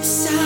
The